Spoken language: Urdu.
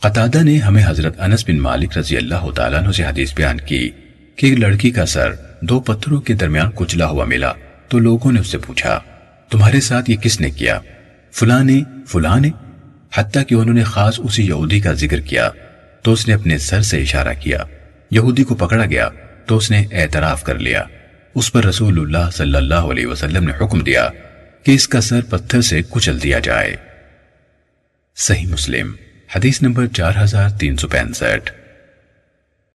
قطادہ نے ہمیں حضرت انس بن مالک رضی اللہ تعالیٰ عنہ سے حدیث بیان کی کہ ایک لڑکی کا سر دو پتھروں کے درمیان کچلا ہوا ملا تو لوگوں نے اس سے پوچھا، تمہارے ساتھ یہ کس نے کیا؟ فلاں نے فلاں نے؟ حتیٰ کہ انہوں نے خاص اسی یہودی کا ذکر کیا تو اس نے اپنے سر سے اشارہ کیا۔ یہودی کو پکڑا گیا تو اس نے اعتراف کر لیا۔ اس پر رسول اللہ صلی اللہ علیہ وسلم نے حکم دیا کہ اس کا سر پتھر سے کچل دیا جائے۔ صحیح مسلم۔ حدیث نمبر چار ہزار تین سو پینسٹھ۔